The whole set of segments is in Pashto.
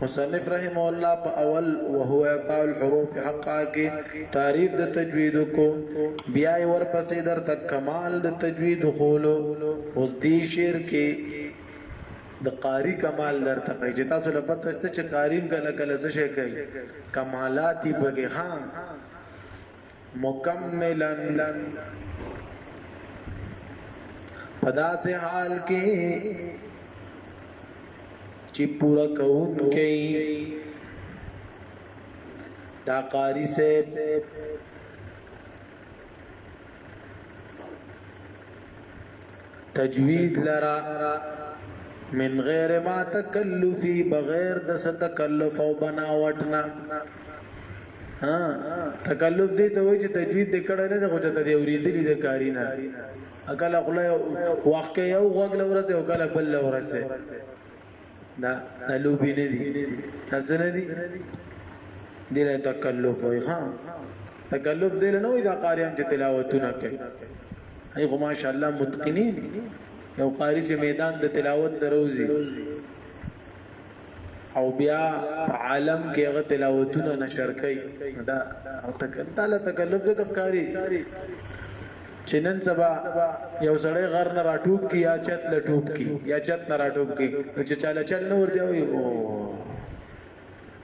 مصنف رحمه الله په اول وهو اعطاء الحروف حقا کې تعریف د تجوید کو بیا ورپسې در تک کمال د تجوید خولو اوس دې شعر کې د قاری کمال در تک چې تاسو له پته چې قاریم کله کله څه شي کوي کمالاتي بګه ها مکملا پدا سے حال کې چې پورا کون کې دا قاری سے تجوید لره من غیر ما تکلفی بغیر د څه تکلف او بناوټ نه ها تکلف دې ته وایي چې تجوید دې کړه نه خو چې ته دې اوریدلې د کاری نه اکل خپل وخت یو غوګل ورسه او کله بل ورسه دا لوبي نه دي تاسو نه دي دله تکلف وي ها تکلف دله نه وي دا قاریان چې تلاوتونه کوي ای خو ماشاء الله متقنین یو قاری چې میدان د تلاوت دروزي او بیا عالم کې هغه تلاوتونه نشر کوي دا او تکلف تعالی تکلف د کاری چی نن سبا یو سړی غر نه راټوب کی یا چت له ټوب کی یا چت نه راټوب کی نو چې چاله چل نه ورته وي او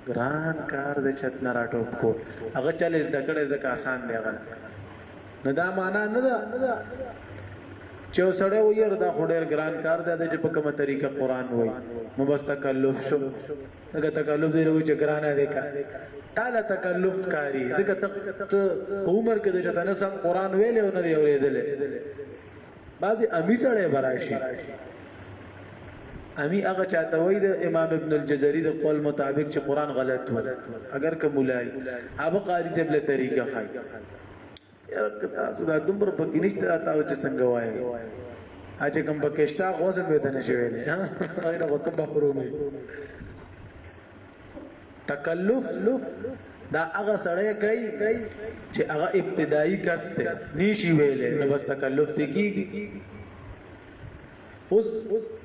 ګران کار د چت نه راټوب کو هغه چل زده کړې زکه آسان دی هغه نه دا معنا نه ده چې سړی ویر دا خډیر ګران کار دی چې په کومه طریقه قران وای نو بس تکلف شو ځکه تکلف دی لوي چې ګرانه دی کا تعالی تکلف کاری ځکه ته په عمر کې د چتنه سم قران ویل او نه دی اوریدل بعضی امی سره براشي امی هغه چاته وای د امام ابن الجزري د قول مطابق چې قران غلط و اگر که مولای هغه قاری زبله طریقه خای یاره که تاسو دا دومره پکې نشته دا تاسو چې څنګه وایي اجه کوم پکېشتا خو څه به تنه شوی نه غیر وته بحرومي تکلف دا هغه سړی کوي چې هغه ابتدایي کس ته نشي ویلې نو بس تکلف ته کیږي اوس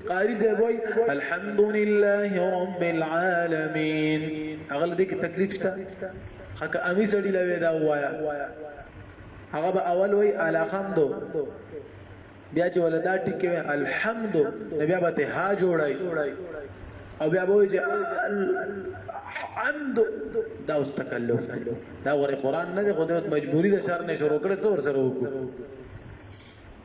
قاری صاحب وای الحمد لله رب العالمین هغه دې کې تکلیف شته خکه امی سړی لوي دا وایا هغه به اول وای الحمد بیا چې ولدا ټکی وای الحمد بیا به ته ها جوړای او بیا به چې الحمد دا اوس تکلف دی دا غره قران نه دی خو د اوس مجبوری د شر نه شروع کړي څور سره وکړو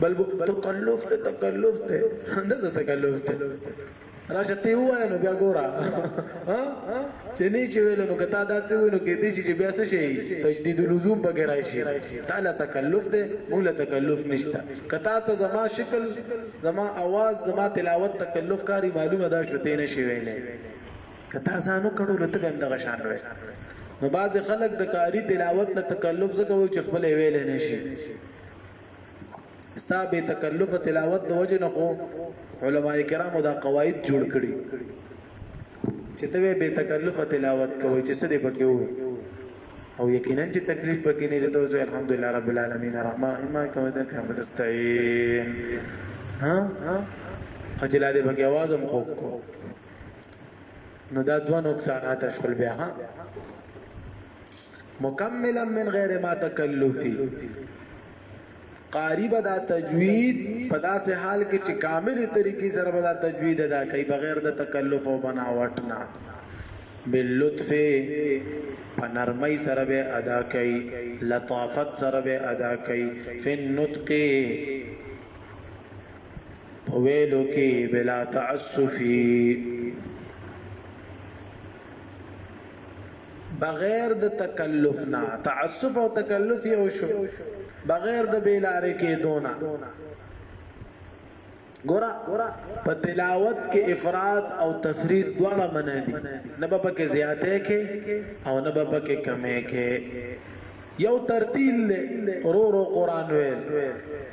بل بو تکلف ته تکلف ته څنګه ته تکلف ته راشه تی وای نو بیا ګورا ها چې نه چې ویل نو کته دا څه وینو کې دې چې بیا څه شي تجدید لزوم پکې راشي تعالی تکلف ته موږ له تکلف نشته کته ته زما شکل زما आवाज زما تلاوت تکلف کاری معلومه دا شته نه شي ویلې کته ځانو کړو لته به دغه شان وي نو بعض خلک د کاری تلاوت له تکلف څخه وي چې خپل ویلې نشي ستا بې تکلف تلاوت د وجه نه خو علما کرامو دا قواعد جوړ کړي چې ته بې تکلف تلاوت کوي چې څه دې پکې وي او یقینا چې تکلیف پکې نه لته اوسه الحمدلله رب العالمین الرحمن الرحیم مالک یوم الدین خیر نستعين ها اجلاله پکې आवाज هم خوب کو نو دا دوه نقصانات شول بیا ها مکملا من غیر ما تکلفی قاری به دا تجوید په داسې حال کې چې کاملې طریقې سره به دا تجوید ادا کوي بغیر د تکلف او بناوټ نه باللطف په نرمۍ سره به ادا کوي لطافت سره به ادا کوي فن نطق په ویلو کې بلا تعسفي بغیر د تکلف نه تعسف او تکلف یو شو بغیر د بیلارې کې دونه ګورا په تلاوت کې افراد او تفرید دواړه منع دي نه به پکې زیاته کې او نه به پکې کمې کې یو ترتیل له رو رو قران ویل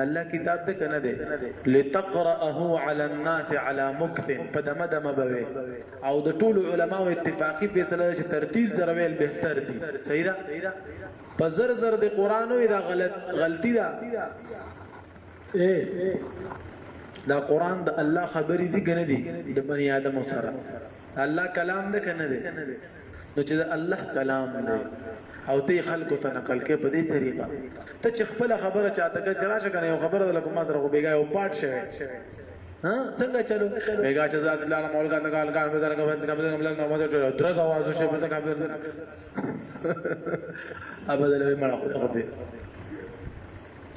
الله کتاب دې کنه دې لتقرأه على الناس على مكث په دمه دمه بوي او د ټول علماو اتفاقی فیصله چې ترتیب سره ویل بهتر دي صحیح ده په زر زر د قران وی دا غلط غلطی ده اے دا قران د الله خبرې دي کنه دي د بنی آدم سره الله کلام ده کنه دي نو چې د الله کلام دی او ته خلکو ته نقل کې په دې طریقه ته چې خپل خبره چاته کې راشه کنه یو خبره د لکه ما سره خو بیګا یو پات شوی ها څنګه چلو بیګا چې زاس الله مول کا نقل کار به درګه بند کمه درګه بلل محمد ټول درز आवाज شي په څنګه به ابدل به مړه خو دې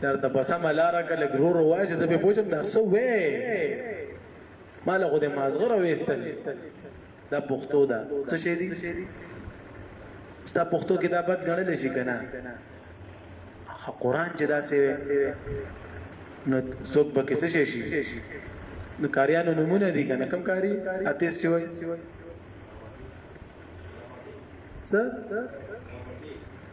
چرته په سم لار کله غرور وای چې زه به پوجم دا سو وې مال غو دې مازغره وېستل دا پښتو دا څه شي دي ستا پښتو کې دا بد غړل شي کنه قرآن چې دا سه نو څوک به کیسه شي شي نو کاریانو نمونه دي کنه کم کاری اتیس چې وای څه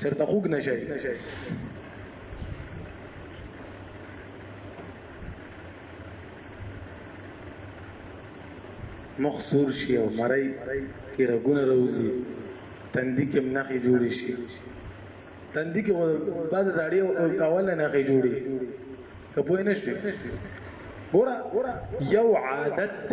چرته خوګ نشي مخ سور شي او مړی کې رګونه راوځي تندي کې نخې جوړې شي تندي کې بعد زاړی او کاول نه نخې جوړي کپوې نشته ګور یو عادت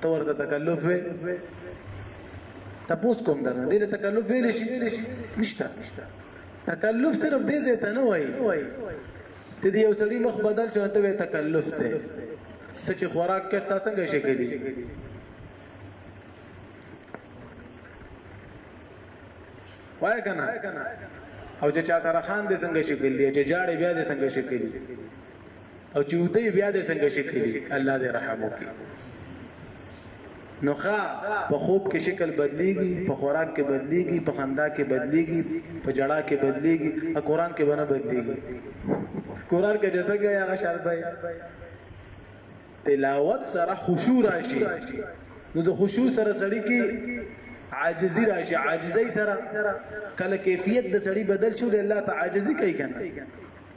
ته ورته تکلف وې تاسو کوم درنه دې تکلف ویل شي نشته تکلف صرف دې ځای ته نه وایي چې دې یو سړي مخ بدل شو ته وې تکلف ته سچ خوراک کې تاسو څنګه شي کړی وای کنه او چې چا سره خان دې څنګه شي کړی چې جاړې بیا دې څنګه شي کړی او چې وته بیا د څنګه شکل دي الله دې رحم وکړي نو ښا په خوب کې شکل بدليږي په خوراک کې بدليږي په خندا کې بدليږي په جړا کې بدليږي او قران کې باندې بدليږي قران کې جزا غیا غشار به تلاوت سره خشوع راشي نو د خشوع سره سړی کې عاجزی راشي عاجزی سره کله کیفیت د سړی بدل شو الله تعالی عاجزی کوي کنه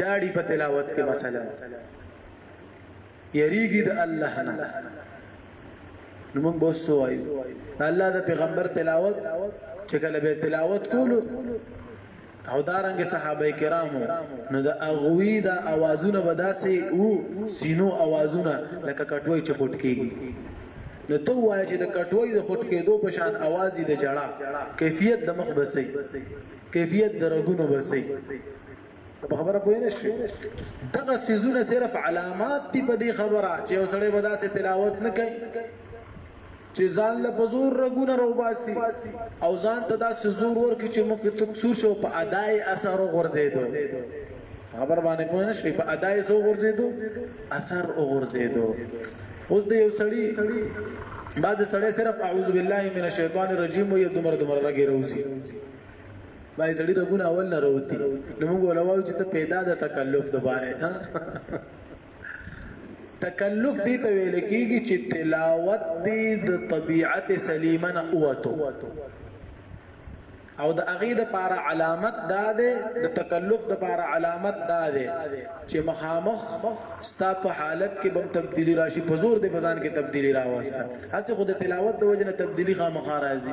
جاړي په تلاوت کې مثلا یریږي د الله نه نو موږ به وسو وایو الله د پیغمبر تلاوت چې کله به تلاوت کولو او دارنګ صحابه کرامو نو د اغوی د اوازونه بداسي او سینو اوازونه لکه کټوي چې فوټ کیږي نو ته وایې چې د کټوي د فوټ کېدو په شان اوازي د جړه کیفیت د مخ بسې کیفیت د رګونو به سي په خبره پوه نه شي دغه سيزونه صرف علامات دي په دې خبره چې وسړې ودا سي تلاوت نه کوي چې ځان له بزور رګونه روباسي او ځان ته دا سزور ورکړي چې مخ ته تکسور شو په اداي اثر غورځېدو خبر باندې پوه نه شي په اداي سو غورځېدو اثر غورځېدو اوس د یو سړی بعد سړی صرف اعوذ بالله من الشیطان الرجیم یو دمر دمر رګي روزي بای زړی رګونه اول نه روتی نو موږ ولوایو چې ته پیدا د تکلف دوباره نه تکلف دی ته ویل کیږي چې تلاوت دی د طبیعت سلیمه نه اوته او د اغه د پاره علامت دا ده د تکلف د پاره علامت دا ده چې مخامخ ستا په حالت کې بم تبدیلی راشي په زور د بزان کې تبدیلی راوسته هڅه خود تلاوت د وجنه تبدیلی خامخا راځي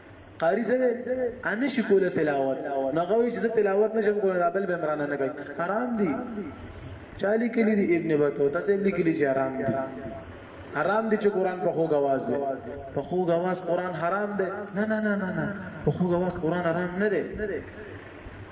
قاری زه ان شي کوله تلاوت نو غوي چې تلاوت نشم کوله دا بل به عمران نه کوي حرام دي چالي کلی دي ابن بتو تاسو ابن کلی چې حرام دي حرام دي چې قران په خو غواز وي په خو غواز قران حرام دي نه نه نه نه نه په خو غواز قران حرام نه دي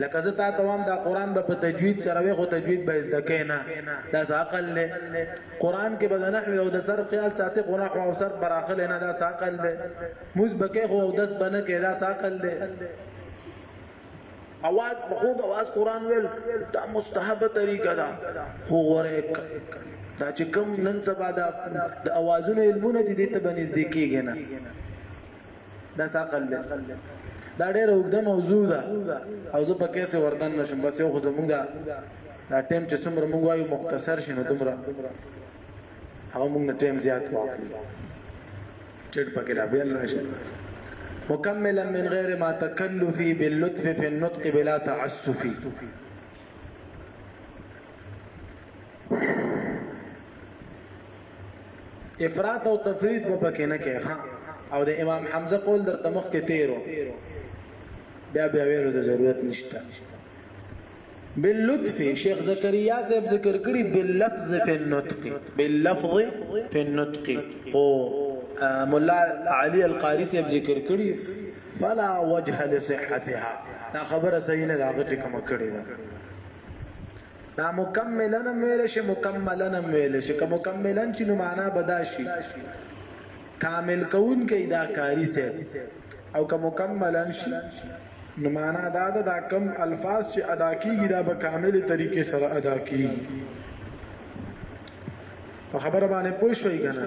لکه زه تا ته وام دا قران به په تجوید سره وي خو تجوید به زده کې نه دا عقل دی قران کې به د نحوی او د صرف خیال ساتي خو نحو او صرف براخله نه دا عقل دی موږ به کې خو او دس بنه کې دا عقل دی اواز په خوږ اواز قران ویل دا مستحبه طریقه ده خو غره دا چې کوم نن سبا دا د اوازونو علمونه دي د ته بنځ دي کېږي نه دا څه عقل دی دا ډېره اوږده موضوع ده او زه پکې څه وردن نشم بس یو خو زموږ دا دا ټیم چې څومره موږ وایو مختصر شي نو دومره هغه موږ نه ټیم زیات واخلي چټ پکې را بیان راشي مکملا من غیر ما تکلفی باللطف فی النطق بلا تعسفی افراط او تفرید په پکې نه کې ها او د امام حمزه قول در تمخ کې تیرو بیا بیا ویلو د ضرورت نشته باللطف شیخ زکریا صاحب ذکر کړی باللفظ فی النطق باللفظ فی النطق خو مولا علی القاری صاحب ذکر کړی فلا وجه لصحتها دا خبره صحیح نه دا غټه کوم کړی دا دا مکملن هم ویل شي مکملن هم ویل شي که مکملن چې نو معنا به دا شي کامل کون کې دا کاری سه او که مکملن شي نو معنا دا ده دا کم الفاظ چې ادا کیږي دا به کامل طریقې سره ادا کیږي په خبره باندې پوه شوي کنه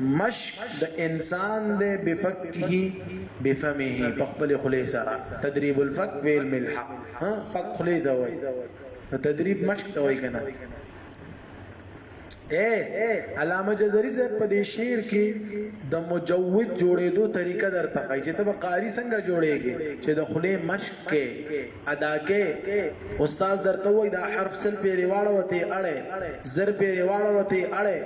مشک د انسان دی بفکه بفمه په خپل خلی سره تدریب الفک ویل ملحق ها فک خلی دا وای نو تدریب مشک ته وای کنه اے علامه جزری صاحب په دې شعر کې د مجود جوړېدو طریقه در تخای چې تب قاری څنګه جوړېږي چې د خلی مشک کې ادا کې استاد درته وای دا حرف سل پیری واړه وته اړه زر پیری واړه وته اړه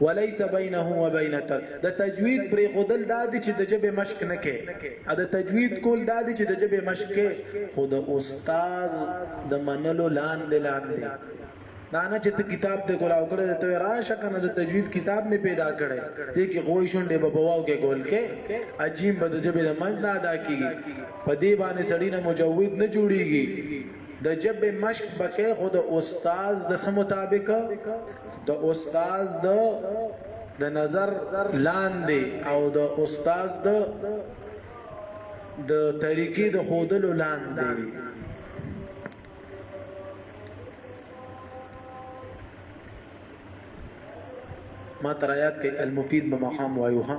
وليس بينه وبين تر د تجوید پرې خودل دادی چې د جبه مشق نه کې ا د تجوید کول دادی چې د جبه مشق کې خود استاد د منلو لاندې لاندې دا نه چې ته کتاب ته کولاو کړې ته راشه کنه د تجوید کتاب می پیدا کړې دې کې خوې شونډې په بواو کې ګول کې عجیب بد جبې د منځ نه ادا کیږي په دې باندې سړی نه مجوید نه جوړیږي د جبې مشق بکې خو د استاد د سم مطابق د استاد د د نظر لاندې او د استاد د د طریقې د خودلو لاندې ما تر آیات کې المفید به مقام وایو ها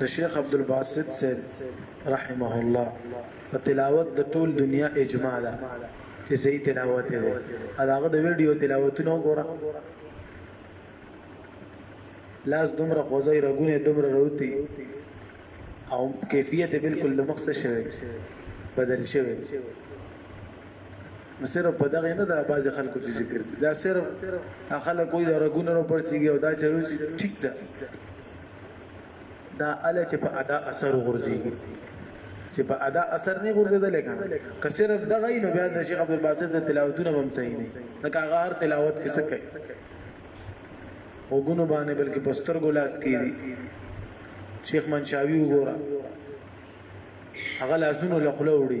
د شیخ عبد الباسط صاحب رحمه الله په تلاوت د ټول دنیا اجماع ده چې صحیح تلاوت یې دی دا هغه د ویډیو تلاوتونه وګوره لاس دومره خوځي رګونه دومره روتي او کیفیت بالکل د مخ څه شوی بدل شوی نو صرف په دغه نه دا باز خلکو چې ذکر دي دا صرف خلک کوئی دا رګونه نو پرسیږي او دا چروچی ټیک ده دا اله چې په ادا اثر غورځي چې په ادا اثر نه غورځیدل کنه که صرف دغه نو بیا د شیخ عبد الباسط د تلاوتونه هم صحیح نه لکه هغه هر تلاوت کې څه کوي وګونو باندې بلکې پستر ګلاس کیږي شیخ منشاوی وګوره هغه لاسونو لخلو وړي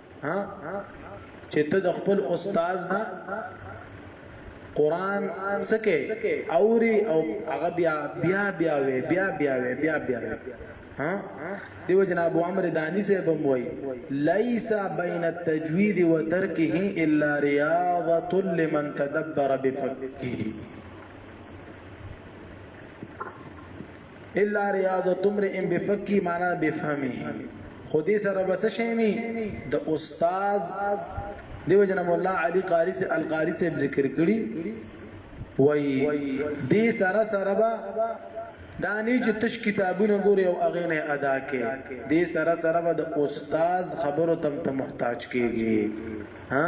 ها چې ته د خپل استاد نه قران سکه اوري او هغه بیا بیا بیا وی بیا بیا وی بیا بیا ها دیو جنا ابو عمرو دانی سے بم وای ليس بين التجويد وتركه الا رياضه لمن تدبر بفقه الا ریاض تمرئ بفقی معنا بفهمه خو دې سره بس شیمی د استاد دیو جن مولا علی قاری سے القاری سے ذکر کړي وای دې سره سره با دانی چې تش کتابونه ګوري او اغه نه ادا کې دې سره سره به د استاد خبرو تم ته محتاج کیږي ها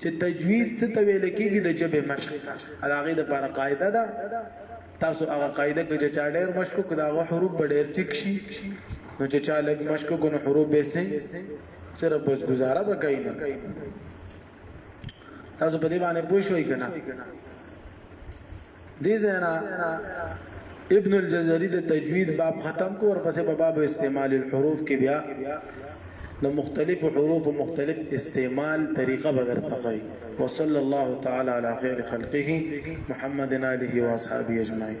چې تجوید څه ته ویل کېږي د جبه مشق ته دا غي د پر قاعده ده تاسو هغه قاعده کې چې چا ډېر مشق کو دا غو حروف به ډېر ټیک شي نو چې چا لګ مشق کو نو حروف به سي صرف بس گزاره وکړي نه تاسو په دې باندې پوه شئ کنه دې ځای نه ابن الجزري د تجوید باب ختم کو ورپسې په باب استعمال الحروف کې بیا د مختلف حروف مختلف استعمال طریقه بدر تخی وصلی الله تعالی علی خیر خلقه محمد علیه و اصحابہ اجمعین